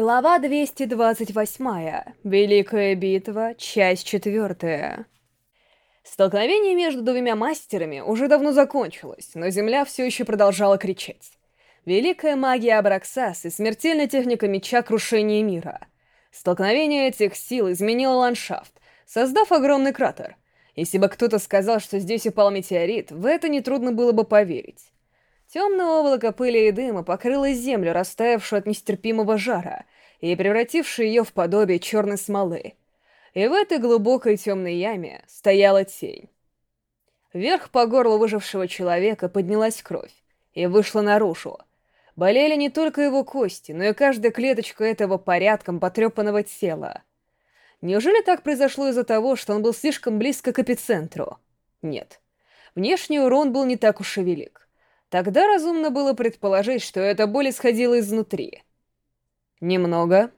Глава 228. Великая битва. Часть четвертая. Столкновение между двумя мастерами уже давно закончилось, но Земля все еще продолжала кричать. Великая магия Абраксас и смертельная техника меча крушения мира. Столкновение этих сил изменило ландшафт, создав огромный кратер. Если бы кто-то сказал, что здесь упал метеорит, в это нетрудно было бы поверить. Темное облако пыли и дыма покрыло землю, растаявшую от нестерпимого жара, и превратившую ее в подобие черной смолы. И в этой глубокой темной яме стояла тень. Вверх по горлу выжившего человека поднялась кровь и вышла наружу. Болели не только его кости, но и каждая клеточка этого порядком потрепанного тела. Неужели так произошло из-за того, что он был слишком близко к эпицентру? Нет. Внешний урон был не так уж и велик. Тогда разумно было предположить, что эта боль исходила изнутри. Немного?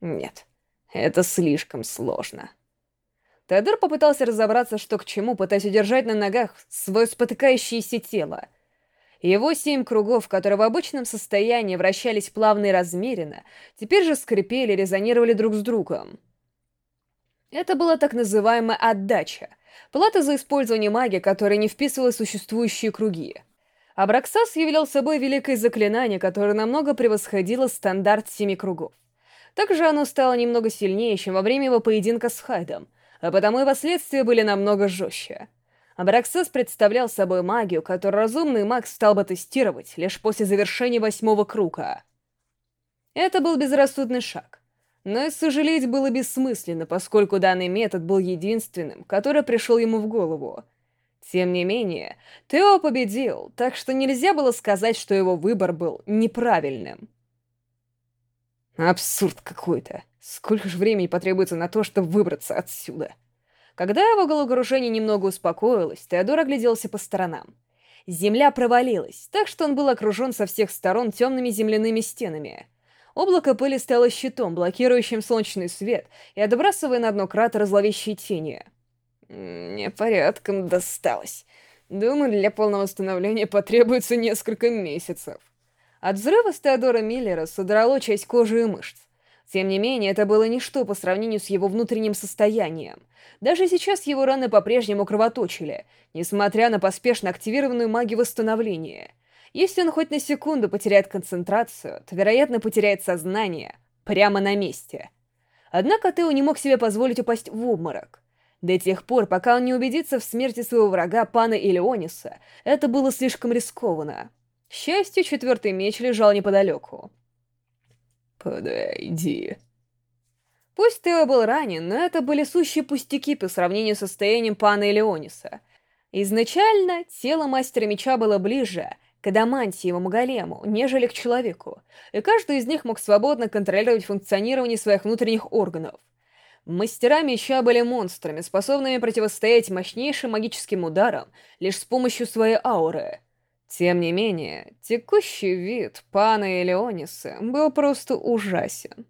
Нет. Это слишком сложно. Теодор попытался разобраться, что к чему, пытаясь удержать на ногах свое спотыкающееся тело. Его семь кругов, которые в обычном состоянии вращались плавно и размеренно, теперь же скрипели и резонировали друг с другом. Это была так называемая отдача, плата за использование магии, которая не вписывалась в существующие круги. Абраксас являл собой великое заклинание, которое намного превосходило стандарт семи кругов. Также оно стало немного сильнее, чем во время его поединка с Хайдом, а потому и последствия были намного жестче. Абраксас представлял собой магию, которую разумный маг стал бы тестировать лишь после завершения восьмого круга. Это был безрассудный шаг. Но и сожалеть было бессмысленно, поскольку данный метод был единственным, который пришел ему в голову — тем не менее, Тео победил, так что нельзя было сказать, что его выбор был неправильным. Абсурд какой-то. Сколько же времени потребуется на то, чтобы выбраться отсюда? Когда его головокружение немного успокоилось, Теодор огляделся по сторонам. Земля провалилась, так что он был окружен со всех сторон темными земляными стенами. Облако пыли стало щитом, блокирующим солнечный свет и отбрасывая на дно кратера зловещие тени — мне порядком досталось. Думаю, для полного восстановления потребуется несколько месяцев. От взрыва с Теодора Миллера содрало часть кожи и мышц. Тем не менее, это было ничто по сравнению с его внутренним состоянием. Даже сейчас его раны по-прежнему кровоточили, несмотря на поспешно активированную магию восстановления. Если он хоть на секунду потеряет концентрацию, то, вероятно, потеряет сознание прямо на месте. Однако Тео не мог себе позволить упасть в обморок. До тех пор, пока он не убедится в смерти своего врага, пана Илеониса, это было слишком рискованно. К счастью, четвертый меч лежал неподалеку. «Подойди». Пусть Тео был ранен, но это были сущие пустяки по сравнению с состоянием пана Элеониса. Изначально тело мастера меча было ближе к адамантиевому голему, нежели к человеку, и каждый из них мог свободно контролировать функционирование своих внутренних органов — Мастера меча были монстрами, способными противостоять мощнейшим магическим ударам лишь с помощью своей ауры. Тем не менее, текущий вид пана Элеониса был просто ужасен.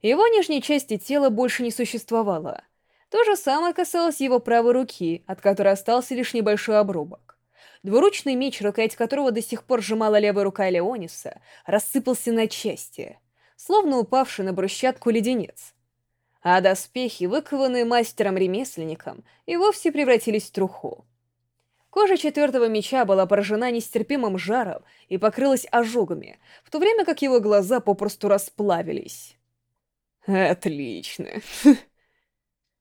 Его нижней части тела больше не существовало. То же самое касалось его правой руки, от которой остался лишь небольшой обрубок. Двуручный меч, рукоять которого до сих пор сжимала левая рука Леониса, рассыпался на части, словно упавший на брусчатку леденец а доспехи, выкованные мастером-ремесленником, и вовсе превратились в труху. Кожа четвертого меча была поражена нестерпимым жаром и покрылась ожогами, в то время как его глаза попросту расплавились. «Отлично!»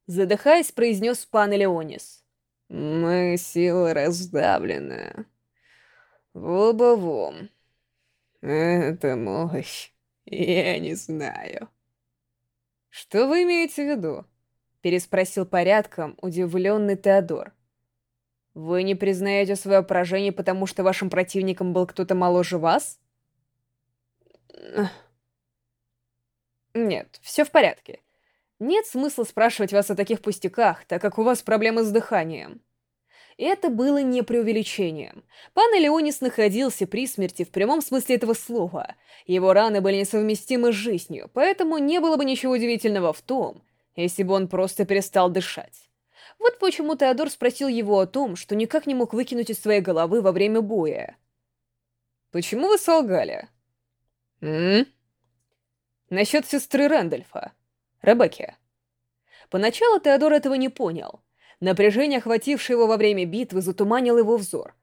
Задыхаясь, произнес пан Леонис. «Мы сила раздавлена. В лобовом. Это мощь. Я не знаю». «Что вы имеете в виду?» — переспросил порядком удивленный Теодор. «Вы не признаете свое поражение, потому что вашим противником был кто-то моложе вас?» «Нет, все в порядке. Нет смысла спрашивать вас о таких пустяках, так как у вас проблемы с дыханием». Это было не преувеличением. Пан Элеонис находился при смерти в прямом смысле этого слова. Его раны были несовместимы с жизнью, поэтому не было бы ничего удивительного в том, если бы он просто перестал дышать. Вот почему Теодор спросил его о том, что никак не мог выкинуть из своей головы во время боя. «Почему вы солгали?» «М?», Насчет сестры Рэндольфа, Ребекки. Поначалу Теодор этого не понял. Напряжение, охватившее его во время битвы, затуманило его взор.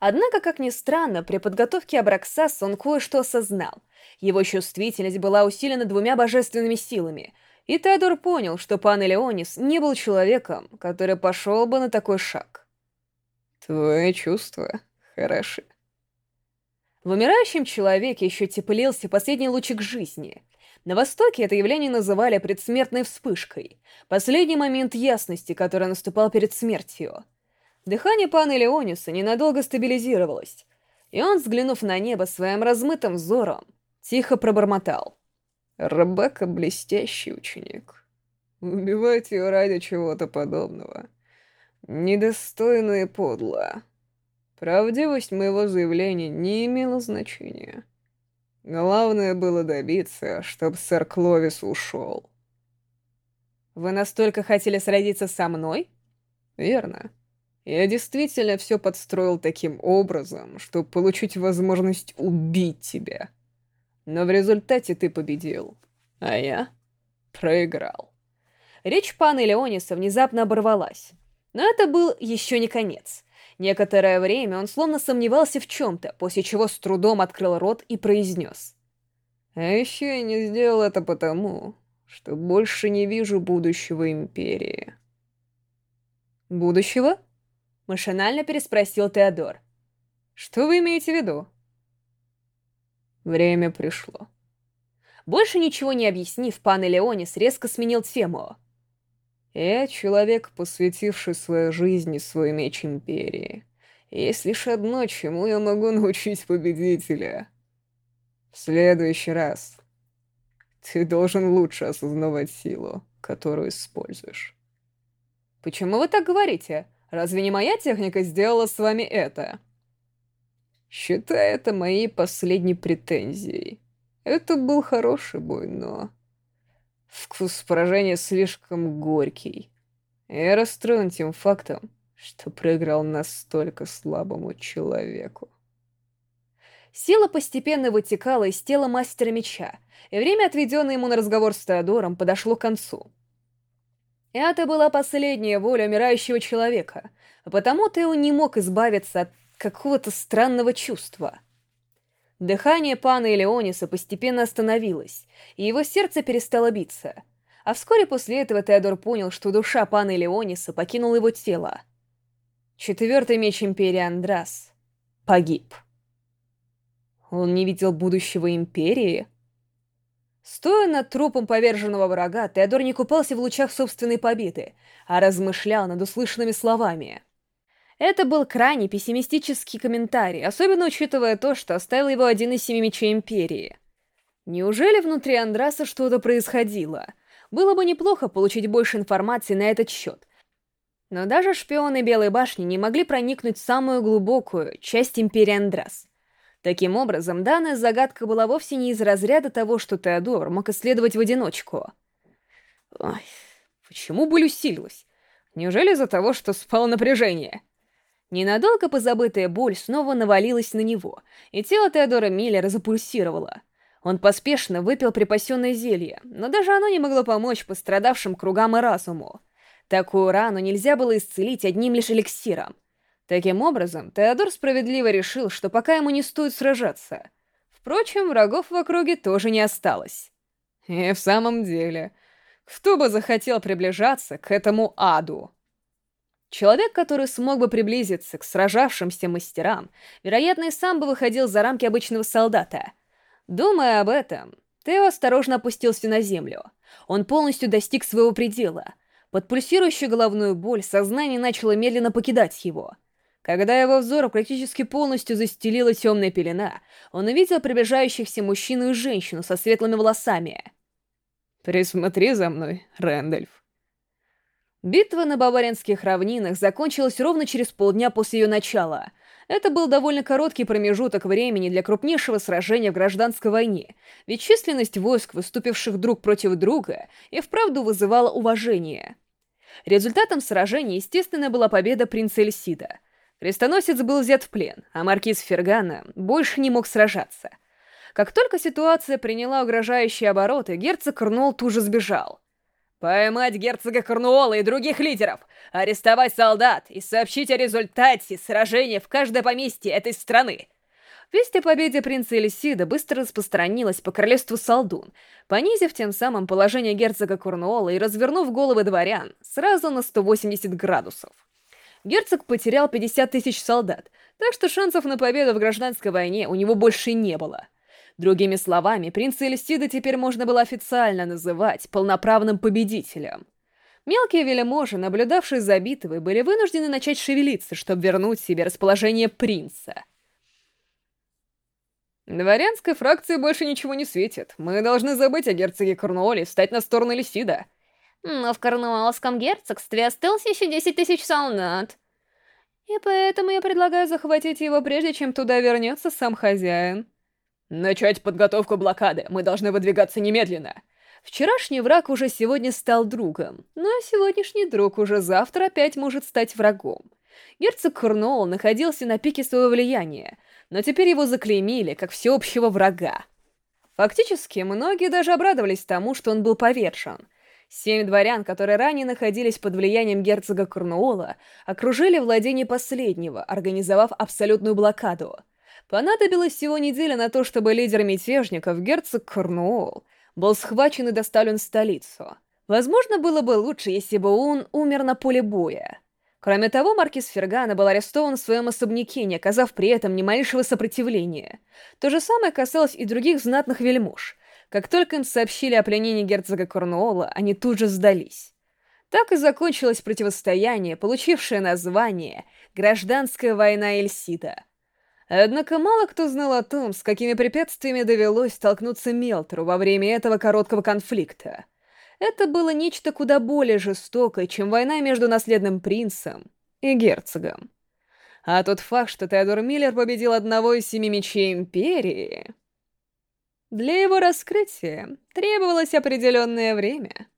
Однако, как ни странно, при подготовке Абраксаса он кое-что осознал. Его чувствительность была усилена двумя божественными силами, и Теодор понял, что пан Элеонис не был человеком, который пошел бы на такой шаг. «Твои чувства хороши». В умирающем человеке еще теплился последний лучик жизни — на Востоке это явление называли предсмертной вспышкой, последний момент ясности, который наступал перед смертью. Дыхание пана Леониса ненадолго стабилизировалось, и он, взглянув на небо своим размытым взором, тихо пробормотал. «Ребекка — блестящий ученик. Убивать ее ради чего-то подобного. Недостойно и подло. Правдивость моего заявления не имела значения». Главное было добиться, чтобы сэр Кловис ушел. Вы настолько хотели сразиться со мной? Верно. Я действительно все подстроил таким образом, чтобы получить возможность убить тебя. Но в результате ты победил, а я проиграл. Речь пана Леониса внезапно оборвалась. Но это был еще не конец. Некоторое время он словно сомневался в чем-то, после чего с трудом открыл рот и произнес. «А еще я не сделал это потому, что больше не вижу будущего Империи». «Будущего?» — машинально переспросил Теодор. «Что вы имеете в виду?» Время пришло. Больше ничего не объяснив, пан Элеонис резко сменил тему. Я человек, посвятивший свою жизнь и свой меч Империи. Есть лишь одно, чему я могу научить победителя. В следующий раз ты должен лучше осознавать силу, которую используешь. Почему вы так говорите? Разве не моя техника сделала с вами это? Считай это моей последней претензией. Это был хороший бой, но... Вкус поражения слишком горький. Я расстроен тем фактом, что проиграл настолько слабому человеку. Сила постепенно вытекала из тела мастера меча, и время, отведенное ему на разговор с Теодором, подошло к концу. Это была последняя воля умирающего человека, а потому Тео не мог избавиться от какого-то странного чувства — Дыхание пана Элеониса постепенно остановилось, и его сердце перестало биться. А вскоре после этого Теодор понял, что душа пана Элеониса покинула его тело. Четвертый меч Империи Андрас погиб. Он не видел будущего Империи? Стоя над трупом поверженного врага, Теодор не купался в лучах собственной победы, а размышлял над услышанными словами. Это был крайне пессимистический комментарий, особенно учитывая то, что оставил его один из семи мечей Империи. Неужели внутри Андраса что-то происходило? Было бы неплохо получить больше информации на этот счет. Но даже шпионы Белой Башни не могли проникнуть в самую глубокую часть Империи Андрас. Таким образом, данная загадка была вовсе не из разряда того, что Теодор мог исследовать в одиночку. Ой, почему боль усилилась? Неужели из-за того, что спало напряжение? Ненадолго позабытая боль снова навалилась на него, и тело Теодора Миллера запульсировало. Он поспешно выпил припасенное зелье, но даже оно не могло помочь пострадавшим кругам и разуму. Такую рану нельзя было исцелить одним лишь эликсиром. Таким образом, Теодор справедливо решил, что пока ему не стоит сражаться. Впрочем, врагов в округе тоже не осталось. И в самом деле, кто бы захотел приближаться к этому аду? Человек, который смог бы приблизиться к сражавшимся мастерам, вероятно, и сам бы выходил за рамки обычного солдата. Думая об этом, Тео осторожно опустился на землю. Он полностью достиг своего предела. Под пульсирующую головную боль сознание начало медленно покидать его. Когда его взор практически полностью застелила темная пелена, он увидел приближающихся мужчину и женщину со светлыми волосами. «Присмотри за мной, Рэндальф», Битва на Баваринских равнинах закончилась ровно через полдня после ее начала. Это был довольно короткий промежуток времени для крупнейшего сражения в гражданской войне, ведь численность войск, выступивших друг против друга, и вправду вызывала уважение. Результатом сражения, естественно, была победа принца Эльсида. Крестоносец был взят в плен, а маркиз Фергана больше не мог сражаться. Как только ситуация приняла угрожающие обороты, герцог Корнуолл тут же сбежал. «Поймать герцога Корнуолла и других лидеров, арестовать солдат и сообщить о результате сражения в каждое поместье этой страны!» Весть о победе принца Элисида быстро распространилась по королевству Салдун, понизив тем самым положение герцога Корнуолла и развернув головы дворян сразу на 180 градусов. Герцог потерял 50 тысяч солдат, так что шансов на победу в гражданской войне у него больше не было. Другими словами, принца Эльстида теперь можно было официально называть полноправным победителем. Мелкие вельможи, наблюдавшие за битвой, были вынуждены начать шевелиться, чтобы вернуть себе расположение принца. Дворянской фракции больше ничего не светит. Мы должны забыть о герцоге Корнуолле и встать на сторону Лисида. Но в Корнуоллском герцогстве осталось еще 10 тысяч солдат. И поэтому я предлагаю захватить его, прежде чем туда вернется сам хозяин. Начать подготовку блокады. Мы должны выдвигаться немедленно. Вчерашний враг уже сегодня стал другом, но сегодняшний друг уже завтра опять может стать врагом. Герцог Корнуолл находился на пике своего влияния, но теперь его заклеймили как всеобщего врага. Фактически, многие даже обрадовались тому, что он был повержен — Семь дворян, которые ранее находились под влиянием герцога Корнуола, окружили владение последнего, организовав абсолютную блокаду. Понадобилось всего неделя на то, чтобы лидер мятежников, герцог Корнуол, был схвачен и доставлен в столицу. Возможно, было бы лучше, если бы он умер на поле боя. Кроме того, маркиз Фергана был арестован в своем особняке, не оказав при этом ни малейшего сопротивления. То же самое касалось и других знатных вельмож — как только им сообщили о пленении герцога Корнуола, они тут же сдались. Так и закончилось противостояние, получившее название «Гражданская война Эльсида». Однако мало кто знал о том, с какими препятствиями довелось столкнуться Мелтору во время этого короткого конфликта. Это было нечто куда более жестокое, чем война между наследным принцем и герцогом. А тот факт, что Теодор Миллер победил одного из семи мечей Империи... Для его раскрытия требовалось определенное время —